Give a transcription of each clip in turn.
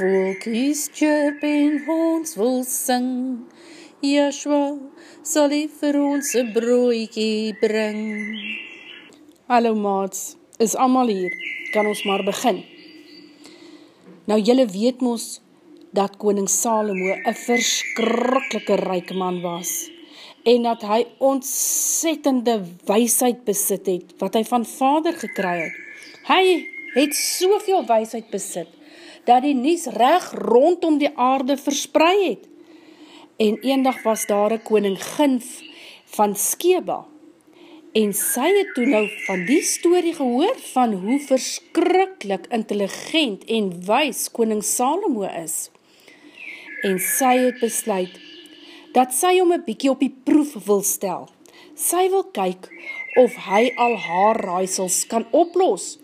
Volkies chirp en ons wil sing, Joshua sal hy vir ons een broekie bring. Hallo maats, is allemaal hier, kan ons maar begin. Nou jylle weet mos, dat koning Salomo een verskrikkelike ryk man was, en dat hy ontzettende weisheid besit het, wat hy van vader gekry het. Hy het soveel weisheid besit, dat die nies reg rondom die aarde verspreid het. En eendag was daar een koningin van Skeba, en sy het toen nou van die story gehoor van hoe verskrikkelijk intelligent en weis koning Salomo is. En sy het besluit, dat sy om een bykie op die proef wil stel. Sy wil kyk of hy al haar raaisels kan oplos.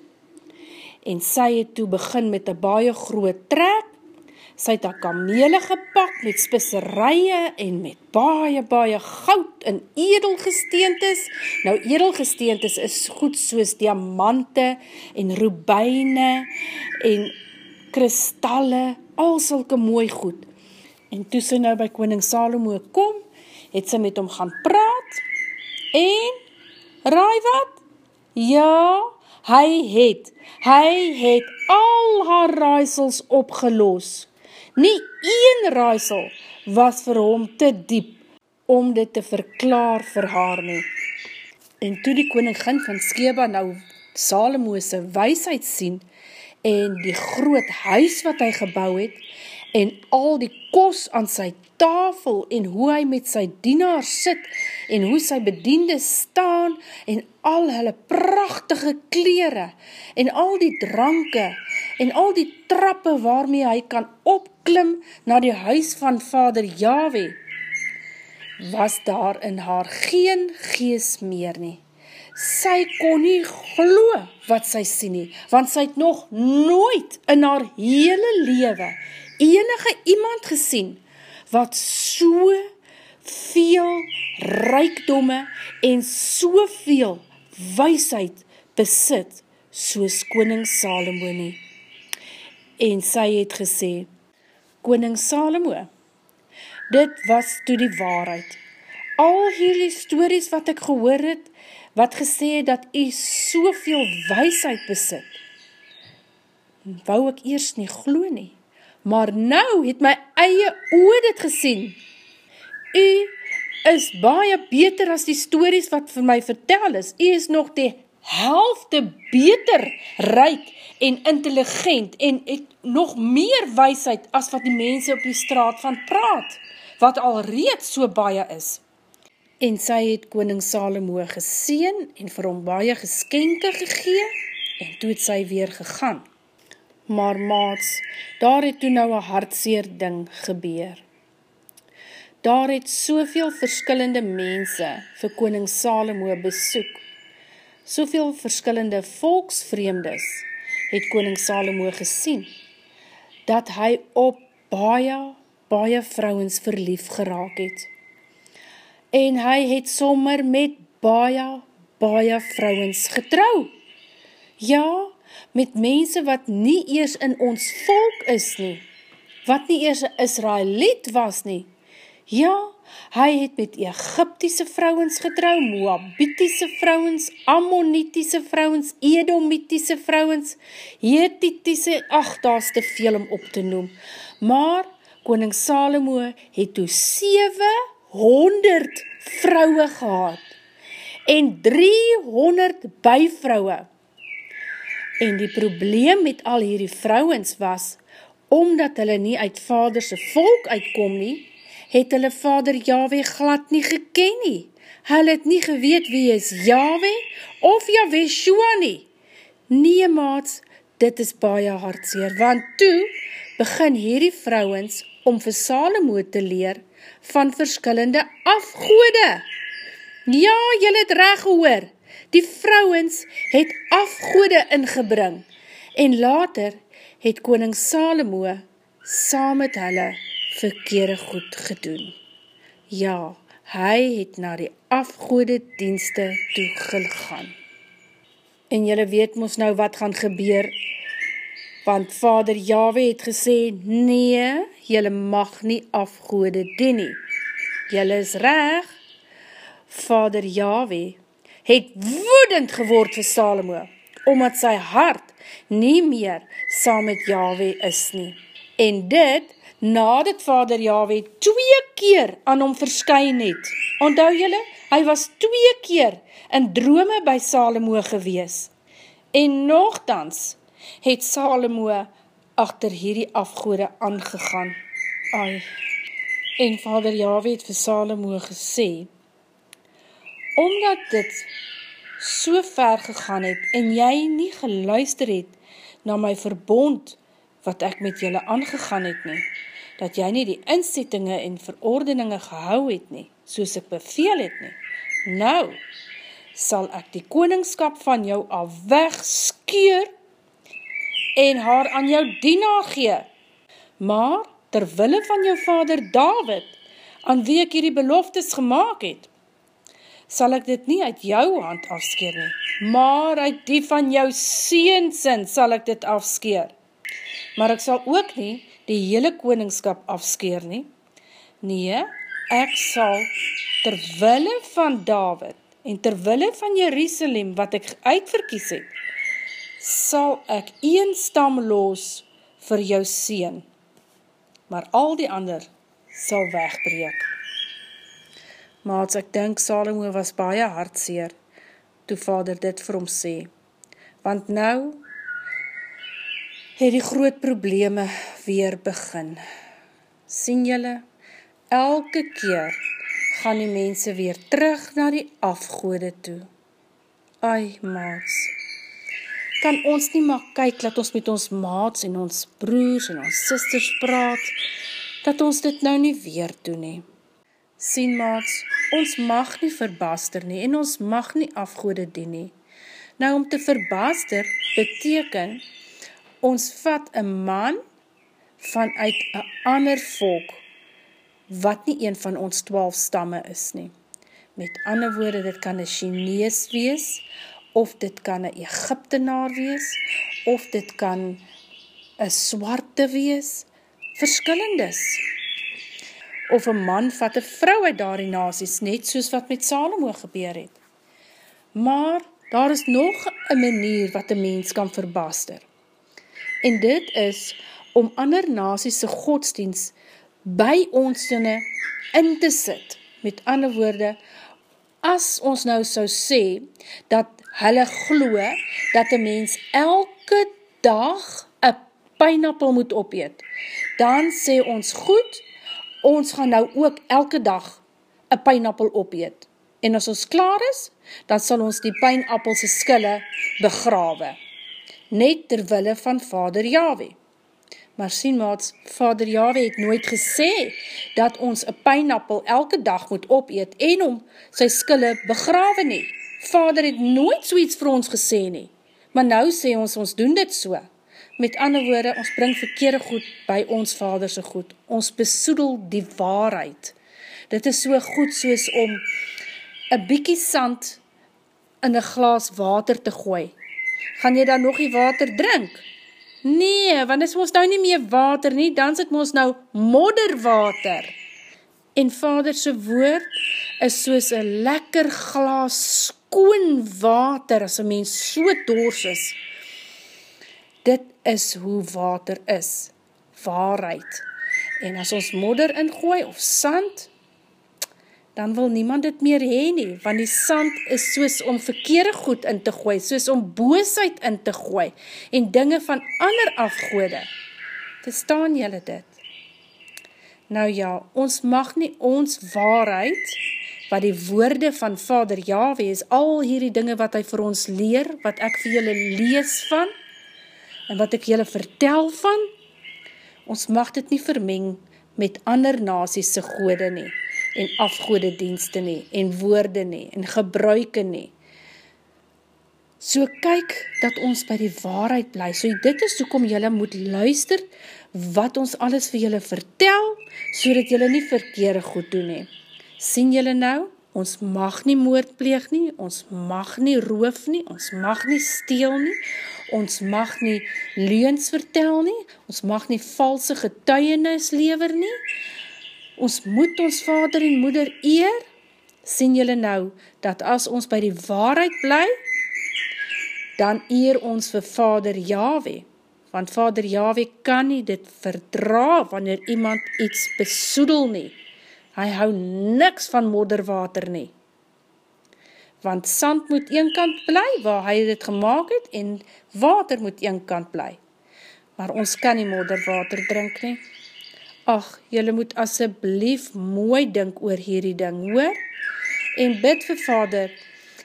En sy het toe begin met een baie groot trek, sy het haar kamele gepak met spisserije en met baie, baie goud en edelgesteentes. Nou, edelgesteentes is goed soos diamante en rubijne en kristalle, al sulke mooi goed. En toe sy nou by koning Salomo kom, het sy met hom gaan praat, en, raai wat? Ja, hy het, hy het al haar raaisels opgeloos. Nie een raaisel was vir hom te diep, om dit te verklaar vir haar nie. En toe die koningin van Skeba nou Salomo'se weisheid sien, en die groot huis wat hy gebouw het, en al die kos aan sy tafel en hoe hy met sy dienaar sit en hoe sy bediende staan en al hulle prachtige kleren en al die dranke en al die trappe waarmee hy kan opklim na die huis van vader Yahweh, was daar in haar geen gees meer nie. Sy kon nie glo wat sy sien nie, want sy het nog nooit in haar hele lewe enige iemand gesien wat so veel rijkdomme en so veel weisheid besit soos koning Salomo nie. En sy het gesê, koning Salomo, dit was toe die waarheid. Al hierdie stories wat ek gehoor het, wat gesê het dat u soveel weisheid besit, wou ek eers nie glo nie maar nou het my eie oor dit gesien. U is baie beter as die stories wat vir my vertel is. U is nog die helfte beter ryk en intelligent en het nog meer weisheid as wat die mense op die straat van praat, wat al reeds so baie is. En sy het koning Salomo geseen en vir hom baie geskenke gegee en toe het sy weer gegaan. Maar maats, daar het toe nou een hartseer ding gebeur. Daar het soveel verskillende mense vir koning Salomo besoek. Soveel verskillende volksvreemdes het koning Salomo gesien, dat hy op baie, baie vrouwens verlief geraak het. En hy het sommer met baie, baie vrouwens getrouw. Ja, met mense wat nie eers in ons volk is nie, wat nie eers een Israeliet was nie. Ja, hy het met Egyptiese vrouwens getrou, Moabitiese vrouwens, Ammonitiese vrouwens, Edomitiese vrouwens, Hetitiese, ach, daar is te veel om op te noem. Maar, koning Salomo het toe 700 vrouwe gehad en 300 bijvrouwe En die probleem met al hierdie vrouwens was, omdat hulle nie uit vaderse volk uitkom nie, het hulle vader Yahweh glad nie geken nie. Hulle het nie geweet wie is Yahweh of Yahweh Shua nie. Nee maats, dit is baie hartseer, want toe begin hierdie vrouwens om vir Salomo te leer van verskillende afgoede. Ja, jylle het reg gehoor, Die vrouwens het afgoede ingebring en later het koning Salomo saam met hulle verkeerde goed gedoen. Ja, hy het na die afgoede dienste toegegaan. En jylle weet ons nou wat gaan gebeur want vader Yahweh het gesê, nee, jylle mag nie afgoede dien nie. Jylle is reg, vader Yahweh het woedend geword vir Salomo, omdat sy hart nie meer saam met Yahweh is nie. En dit, nadat vader Yahweh twee keer aan hom verskyn het, onthou jylle, hy was twee keer in drome by Salomo gewees. En nogthans het Salomo achter hierdie afgoede aangegaan. Ai, en vader Yahweh het vir Salomo gesê, omdat dit so ver gegaan het en jy nie geluister het na my verbond wat ek met julle aangegaan het nie, dat jy nie die inzettinge en verordeninge gehou het nie, soos ek beveel het nie. Nou, sal ek die koningskap van jou al wegskeer en haar aan jou dienaar gee. Maar, terwille van jou vader David, aan wie ek hierdie beloftes gemaakt het, sal ek dit nie uit jou hand afskeer nie, maar uit die van jou seensin sal ek dit afskeer. Maar ek sal ook nie die hele koningskap afskeer nie. Nee, ek sal terwille van David en terwille van Jerusalem wat ek uitverkies het, sal ek een stam los vir jou seen, maar al die ander sal wegbreek. Maats, ek dink Salomo was baie hartseer, toe vader dit vir hom sê, want nou het die groot probleme weer begin. Sien jylle, elke keer gaan die mense weer terug na die afgoede toe. Ai, maats, kan ons nie maar kyk, dat ons met ons maats en ons broers en ons sisters praat, dat ons dit nou nie weer doen nie. Sien maats, ons mag nie verbaster nie en ons mag nie afgoede dien nie. Nou om te verbaster beteken, ons vat een man vanuit een ander volk, wat nie een van ons twaalf stamme is nie. Met ander woorde, dit kan een Chinees wees, of dit kan een Egyptenaar wees, of dit kan een swarte wees, verskillendes. Of een man vat een vrou uit daar die nazies, net soos wat met Salomo gebeur het. Maar daar is nog een manier wat een mens kan verbaster. En dit is om ander naziese godsdienst by ons sinne in te sit. Met ander woorde, as ons nou so sê, dat hulle glo dat een mens elke dag een pijnappel moet opeet. Dan sê ons goed, ons gaan nou ook elke dag een pijnappel opeet. En as ons klaar is, dan sal ons die pijnappelse skille begrawe. Net terwille van vader Yahweh. Maar sien maats, vader Yahweh het nooit gesê dat ons een pijnappel elke dag moet opeet en om sy skille begrawe nie. Vader het nooit so iets vir ons gesê nie. Maar nou sê ons, ons doen dit so. Met ander woorde, ons bring verkeerde goed by ons vaderse goed. Ons besoedel die waarheid. Dit is so goed soos om een bykie sand in een glas water te gooi. Gaan jy dan nog die water drink? Nee, want is ons nou nie meer water nie, dan sit ons nou modderwater. En vaderse woord is soos een lekker glas skoon water as een mens so dors is. Dit is hoe water is, waarheid. En as ons modder ingooi of sand, dan wil niemand dit meer heen nie, want die sand is soos om verkeerde goed in te gooi, soos om boosheid in te gooi, en dinge van ander afgoede. Te staan jylle dit? Nou ja, ons mag nie ons waarheid, wat die woorde van Vader Yahweh is, al hierdie dinge wat hy vir ons leer, wat ek vir julle lees van, en wat ek julle vertel van, ons mag dit nie vermeng met ander nasies se gode nie, en afgode dienste nie, en woorde nie, en gebruike nie. So kyk dat ons by die waarheid bly, so dit is soekom julle moet luister, wat ons alles vir julle vertel, so dat julle nie verkeerde goed doen nie. Sien julle nou, ons mag nie moord pleeg nie, ons mag nie roof nie, ons mag nie steel nie, ons mag nie leens vertel nie, ons mag nie valse getuienis lever nie, ons moet ons vader en moeder eer, sien julle nou, dat as ons by die waarheid bly, dan eer ons vir vader Yahweh, want vader Yahweh kan nie dit verdra, wanneer iemand iets besoedel nie, hy hou niks van modderwater nie, want sand moet een kant bly, waar hy dit gemaakt het, en water moet een kant bly, maar ons kan nie modderwater drink nie, ach, jylle moet asseblief mooi dink oor hierdie ding, hoor, en bid vir vader,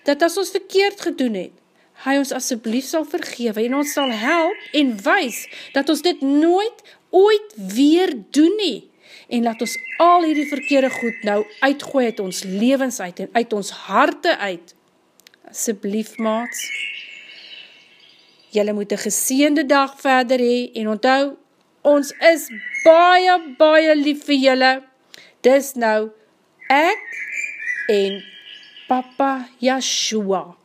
dat as ons verkeerd gedoen het, hy ons asseblief sal vergewe en ons sal help en wys dat ons dit nooit ooit weer doen nie en laat ons al hierdie verkeerde goed nou uitgooi uit ons levens uit en uit ons harte uit. Asseblief maats, jylle moet een geseende dag verder hee en onthou, ons is baie, baie lief vir jylle. Dis nou ek en Papa Yeshua.